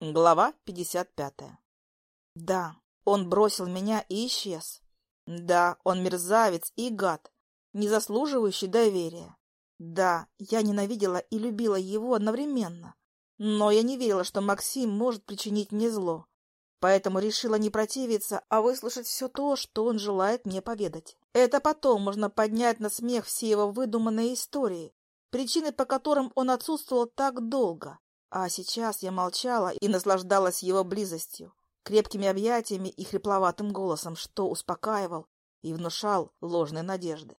Глава 55. Да, он бросил меня и исчез. Да, он мерзавец и гад, не заслуживающий доверия. Да, я ненавидела и любила его одновременно. Но я не верила, что Максим может причинить мне зло. Поэтому решила не противиться, а выслушать все то, что он желает мне поведать. Это потом можно поднять на смех все его выдуманные истории, причины, по которым он отсутствовал так долго. А сейчас я молчала и наслаждалась его близостью, крепкими объятиями и хрипловатым голосом, что успокаивал и внушал ложные надежды.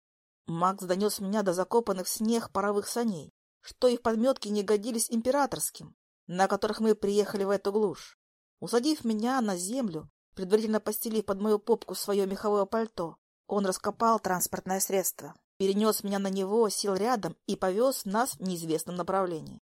Макс донес меня до закопанных в снег паровых саней, что их подметки не годились императорским, на которых мы приехали в эту глушь. Усадив меня на землю, предварительно постелив под мою попку свое меховое пальто, он раскопал транспортное средство, перенес меня на него, сел рядом и повез нас в неизвестном направлении.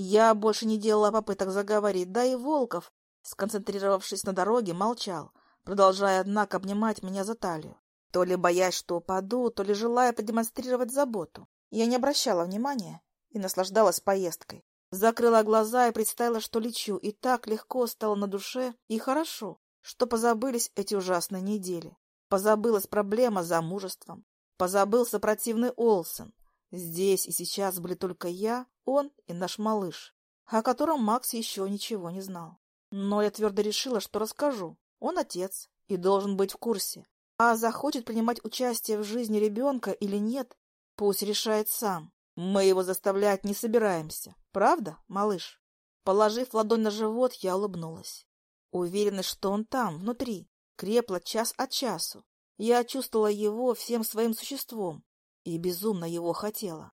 Я больше не делала попыток заговорить, да и Волков, сконцентрировавшись на дороге, молчал, продолжая, однако, обнимать меня за талию. То ли боясь, что упаду, то ли желая продемонстрировать заботу. Я не обращала внимания и наслаждалась поездкой. Закрыла глаза и представила, что лечу, и так легко стало на душе, и хорошо, что позабылись эти ужасные недели. Позабылась проблема с замужеством, позабылся противный Олсен, Здесь и сейчас были только я, он и наш малыш, о котором Макс еще ничего не знал. Но я твердо решила, что расскажу. Он отец и должен быть в курсе. А захочет принимать участие в жизни ребенка или нет, пусть решает сам. Мы его заставлять не собираемся. Правда, малыш? Положив ладонь на живот, я улыбнулась. Уверенность, что он там, внутри, крепла час от часу. Я чувствовала его всем своим существом, и безумно его хотела.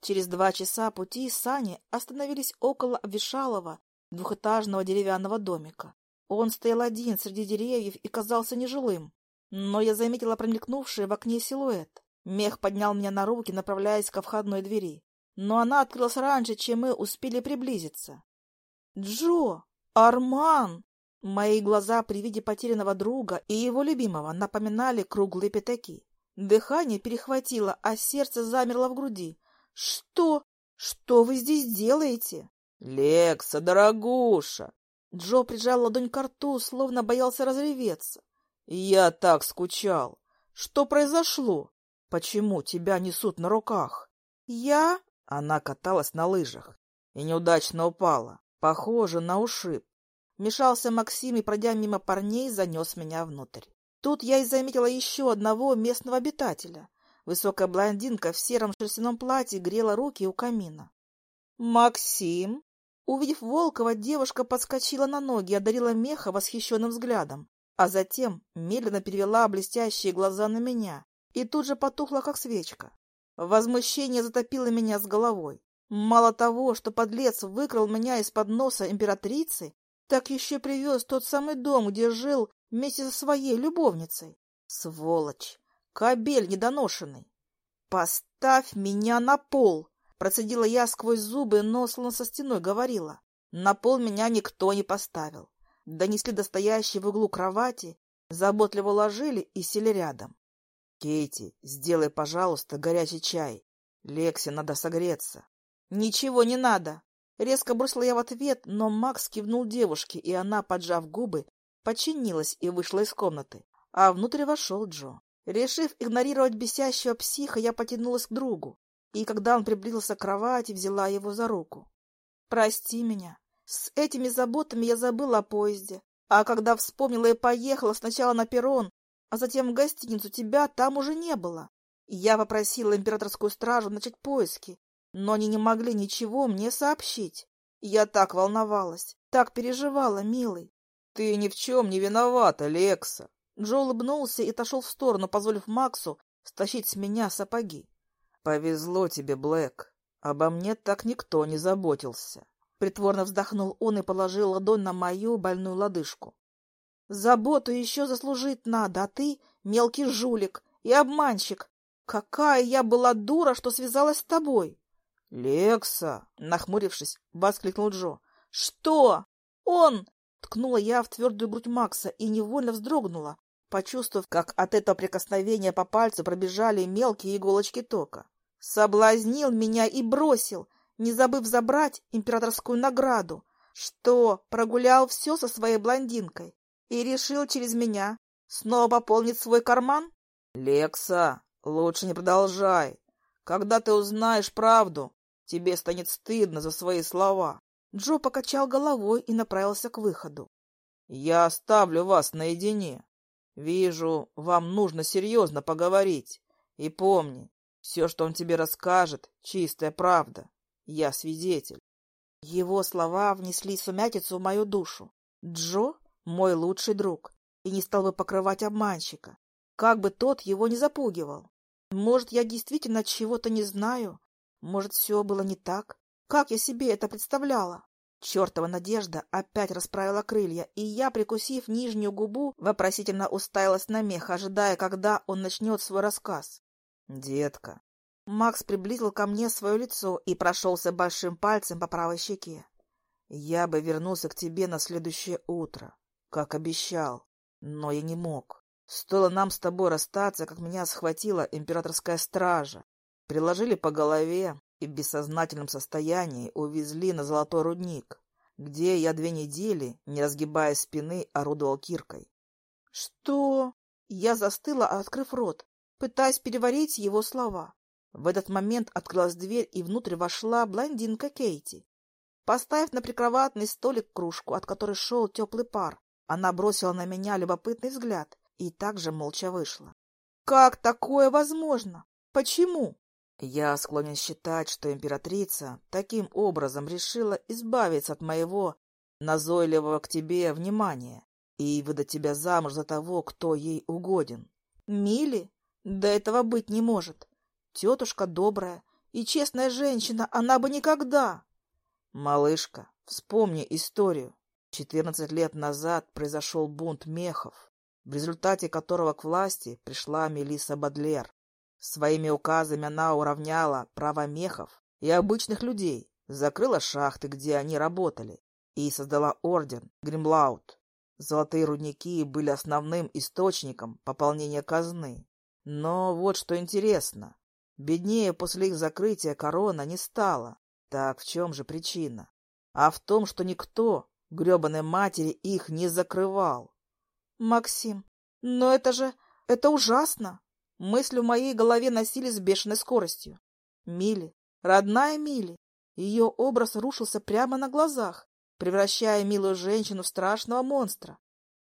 Через два часа пути сани остановились около обветшалого двухэтажного деревянного домика. Он стоял один среди деревьев и казался нежилым, но я заметила промелькнувший в окне силуэт. Мех поднял меня на руки, направляясь ко входной двери. Но она открылась раньше, чем мы успели приблизиться. «Джо! Арман!» Мои глаза при виде потерянного друга и его любимого напоминали круглые пятаки. Дыхание перехватило, а сердце замерло в груди. «Что? Что вы здесь делаете?» «Лекса, дорогуша!» Джо прижал ладонь к рту, словно боялся разреветься. «Я так скучал! Что произошло? Почему тебя несут на руках?» «Я?» Она каталась на лыжах и неудачно упала, похоже на ушиб. Мешался Максим и, пройдя мимо парней, занес меня внутрь. Тут я и заметила еще одного местного обитателя. Высокая блондинка в сером шерстяном платье грела руки у камина. «Максим!» Увидев Волкова, девушка подскочила на ноги и одарила меха восхищенным взглядом, а затем медленно перевела блестящие глаза на меня и тут же потухла, как свечка. Возмущение затопило меня с головой. Мало того, что подлец выкрал меня из-под носа императрицы, так еще привез тот самый дом, где жил вместе со своей любовницей. Сволочь! Кобель недоношенный! Поставь меня на пол! Процедила я сквозь зубы, но словно со стеной говорила. На пол меня никто не поставил. Донесли до стоящей в углу кровати, заботливо ложили и сели рядом. — Кейти, сделай, пожалуйста, горячий чай. Лексе надо согреться. — Ничего не надо. Резко бросила я в ответ, но Макс кивнул девушке, и она, поджав губы, подчинилась и вышла из комнаты. А внутрь вошел Джо. Решив игнорировать бесящего психа, я потянулась к другу, и когда он приблизился к кровати, взяла его за руку. «Прости меня. С этими заботами я забыла о поезде. А когда вспомнила и поехала сначала на перрон, а затем в гостиницу, тебя там уже не было. Я попросила императорскую стражу начать поиски, но они не могли ничего мне сообщить. Я так волновалась, так переживала, милый. Ты ни в чем не виновата, Лекса. Джо улыбнулся и отошел в сторону, позволив Максу стащить с меня сапоги. Повезло тебе, Блэк. Обо мне так никто не заботился. Притворно вздохнул он и положил ладонь на мою больную лодыжку. Заботу еще заслужить надо, а ты мелкий жулик и обманщик. Какая я была дура, что связалась с тобой. Лекса, нахмурившись, воскликнул Джо. Что? Он Ткнула я в твердую грудь Макса и невольно вздрогнула, почувствовав, как от этого прикосновения по пальцу пробежали мелкие иголочки тока. Соблазнил меня и бросил, не забыв забрать императорскую награду. Что, прогулял все со своей блондинкой и решил через меня снова пополнить свой карман? Лекса, лучше не продолжай. Когда ты узнаешь правду, тебе станет стыдно за свои слова. Джо покачал головой и направился к выходу. Я оставлю вас наедине. Вижу, вам нужно серьезно поговорить. И помни, все, что он тебе расскажет, чистая правда. Я свидетель. Его слова внесли сумятицу в мою душу. Джо — мой лучший друг, и не стал бы покрывать обманщика, как бы тот его не запугивал. Может, я действительно чего-то не знаю? Может, все было не так? Как я себе это представляла? Чертова надежда опять расправила крылья, и я, прикусив нижнюю губу, вопросительно уставилась на мех, ожидая, когда он начнет свой рассказ. «Детка». Макс приблизил ко мне свое лицо и прошелся большим пальцем по правой щеке. «Я бы вернулся к тебе на следующее утро, как обещал, но я не мог. Стоило нам с тобой расстаться, как меня схватила императорская стража. Приложили по голове, и в бессознательном состоянии увезли на золотой рудник, где я две недели, не разгибая спины, орудовал киркой. «Что?» Я застыла, открыв рот, пытаясь переварить его слова. В этот момент открылась дверь, и внутрь вошла блондинка Кейти. Поставив на прикроватный столик кружку, от которой шел теплый пар, она бросила на меня любопытный взгляд и также молча вышла. «Как такое возможно? Почему?» Я склонен считать, что императрица таким образом решила избавиться от моего назойливого к тебе внимания и выдать тебя замуж за того, кто ей угоден. Мили? Да этого быть не может. Тетушка добрая и честная женщина, она бы никогда... Малышка, вспомни историю. Четырнадцать лет назад произошел бунт мехов, в результате которого к власти пришла Мелисса Бадлер. Своими указами она уравняла права мехов и обычных людей, закрыла шахты, где они работали, и создала орден Гримлаут. Золотые рудники были основным источником пополнения казны. Но вот что интересно. Беднее после их закрытия корона не стала. Так в чем же причина? А в том, что никто, гребаной матери, их не закрывал. Максим, но это же... это ужасно. Мысли в моей голове носились с бешеной скоростью. Мили, родная Мили. Ее образ рушился прямо на глазах, превращая милую женщину в страшного монстра.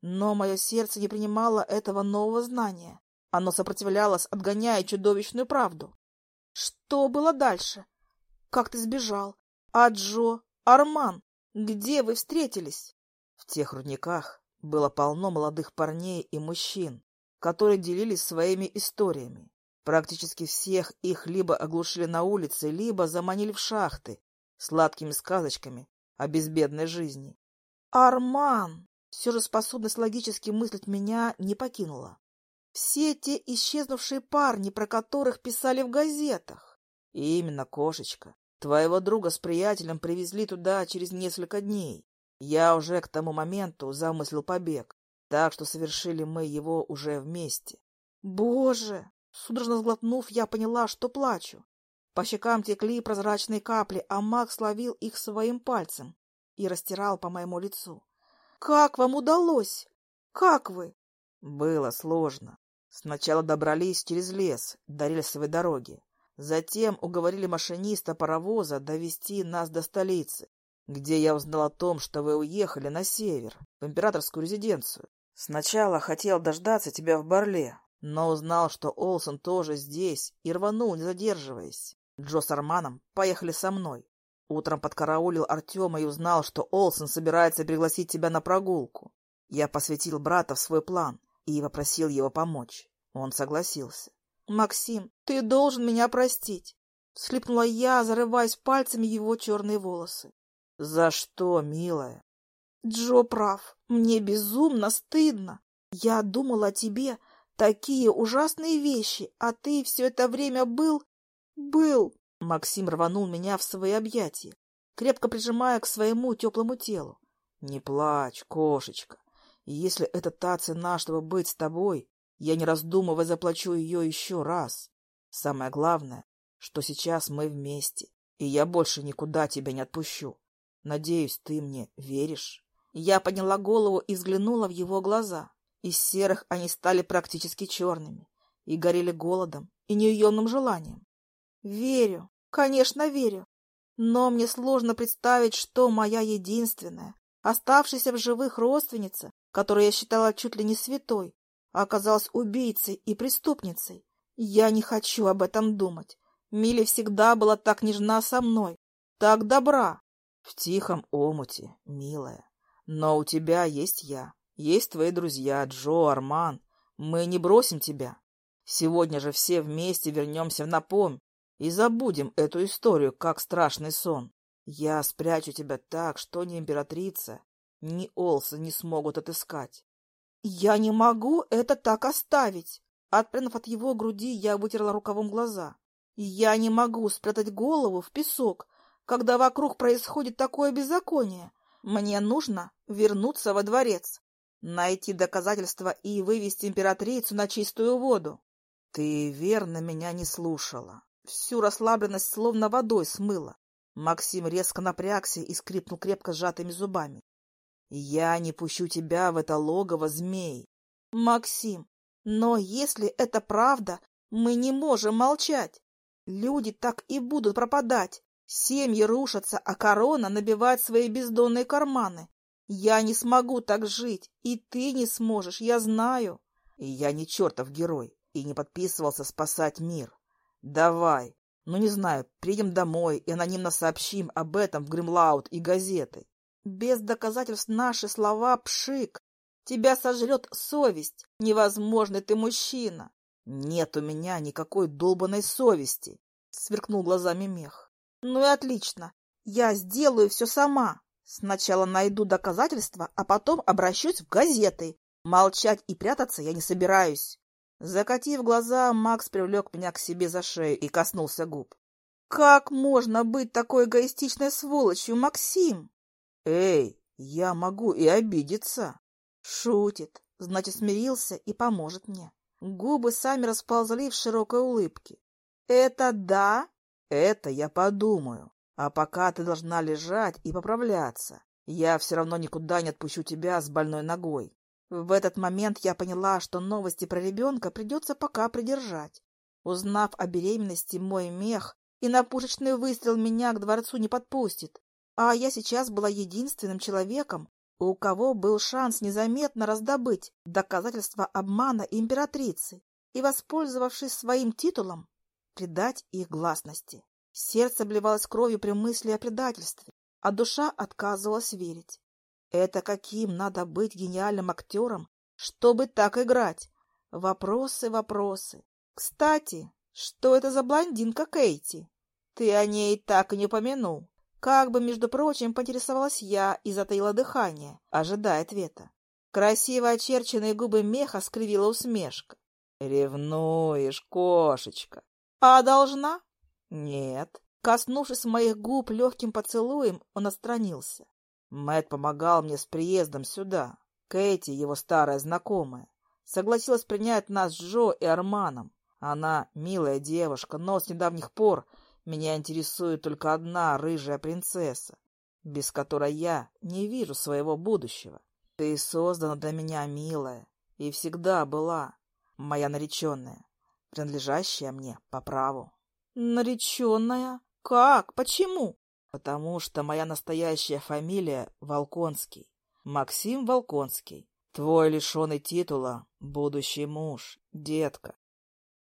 Но мое сердце не принимало этого нового знания. Оно сопротивлялось, отгоняя чудовищную правду. Что было дальше? Как ты сбежал? А Джо? Арман? Где вы встретились? В тех рудниках было полно молодых парней и мужчин, которые делились своими историями. Практически всех их либо оглушили на улице, либо заманили в шахты сладкими сказочками о безбедной жизни. Арман! Все же способность логически мыслить меня не покинула. Все те исчезнувшие парни, про которых писали в газетах. И именно, кошечка. Твоего друга с приятелем привезли туда через несколько дней. Я уже к тому моменту замыслил побег. Так что совершили мы его уже вместе. Боже! Судорожно сглотнув, я поняла, что плачу. По щекам текли прозрачные капли, а Макс ловил их своим пальцем и растирал по моему лицу. «Как вам удалось? Как вы?» Было сложно. Сначала добрались через лес до рельсовой дороги. Затем уговорили машиниста паровоза довести нас до столицы, где я узнал о том, что вы уехали на север, в императорскую резиденцию. Сначала хотел дождаться тебя в Барле, но узнал, что Олсон тоже здесь, и рванул, не задерживаясь. Джо с Арманом поехали со мной. Утром подкараулил Артема и узнал, что Олсон собирается пригласить тебя на прогулку. Я посвятил брата в свой план и попросил его помочь. Он согласился. — Максим, ты должен меня простить. Слипнула я, зарываясь пальцами его черные волосы. — За что, милая? Джо прав. Мне безумно стыдно. Я думала о тебе такие ужасные вещи, а ты все это время был... был... Максим рванул меня в свои объятия, крепко прижимая к своему теплому телу. Не плачь, кошечка. Если это та цена, чтобы быть с тобой, я, не раздумывая, заплачу ее еще раз. Самое главное, что сейчас мы вместе, и я больше никуда тебя не отпущу. Надеюсь, ты мне веришь? Я подняла голову и взглянула в его глаза. Из серых они стали практически черными и горели голодом и неуемным желанием. Верю, конечно, верю. Но мне сложно представить, что моя единственная, оставшаяся в живых родственница, которую я считала чуть ли не святой, оказалась убийцей и преступницей. Я не хочу об этом думать. Милли всегда была так нежна со мной, так добра. В тихом омуте, милая. Но у тебя есть я, есть твои друзья Джо, Арман. Мы не бросим тебя. Сегодня же все вместе вернемся в Напомь и забудем эту историю, как страшный сон. Я спрячу тебя так, что ни императрица, ни Олса не смогут отыскать. Я не могу это так оставить. Отпрянув от его груди, я вытерла рукавом глаза. Я не могу спрятать голову в песок, когда вокруг происходит такое беззаконие. Мне нужно вернуться во дворец, найти доказательства и вывести императрицу на чистую воду. Ты верно меня не слушала. Всю расслабленность словно водой смыло. Максим резко напрягся и скрипнул крепко сжатыми зубами. «Я не пущу тебя в это логово змей!» «Максим, но если это правда, мы не можем молчать. Люди так и будут пропадать, семьи рушатся, а корона набивает свои бездонные карманы. Я не смогу так жить, и ты не сможешь, я знаю». «И я не чертов герой, и не подписывался спасать мир. Давай, ну не знаю, приедем домой и анонимно сообщим об этом в Гримлаут и газеты. Без доказательств наши слова пшик. Тебя сожрет совесть. Невозможный ты мужчина. Нет у меня никакой долбанной совести, сверкнул глазами мех. Ну и отлично. Я сделаю все сама. Сначала найду доказательства, а потом обращусь в газеты. Молчать и прятаться я не собираюсь. Закатив глаза, Макс привлек меня к себе за шею и коснулся губ. «Как можно быть такой эгоистичной сволочью, Максим?» «Эй, я могу и обидеться!» «Шутит, значит, смирился и поможет мне». Губы сами расползли в широкой улыбке. «Это да?» «Это я подумаю. А пока ты должна лежать и поправляться. Я все равно никуда не отпущу тебя с больной ногой. В этот момент я поняла, что новости про ребенка придется пока придержать. Узнав о беременности, мой мех и на пушечный выстрел меня к дворцу не подпустит. А я сейчас была единственным человеком, у кого был шанс незаметно раздобыть доказательства обмана императрицы и, воспользовавшись своим титулом, предать их гласности. Сердце обливалось кровью при мысли о предательстве, а душа отказывалась верить. Это каким надо быть гениальным актером, чтобы так играть? Вопросы, вопросы. Кстати, что это за блондинка Кейти? Ты о ней так и не упомянул. Как бы, между прочим, поинтересовалась я и затаила дыхание, ожидая ответа. Красиво очерченные губы меха скривила усмешка. «Ревнуешь, кошечка!» «А должна?» «Нет». Коснувшись моих губ легким поцелуем, он отстранился. Мэт помогал мне с приездом сюда. Кэти, его старая знакомая, согласилась принять нас с Джо и Арманом. Она милая девушка, но с недавних пор меня интересует только одна рыжая принцесса, без которой я не вижу своего будущего. Ты создана для меня, милая, и всегда была моя нареченная, принадлежащая мне по праву. Нареченная? Как? Почему? Потому что моя настоящая фамилия Волконский. Максим Волконский. Твой лишенный титула, будущий муж, детка.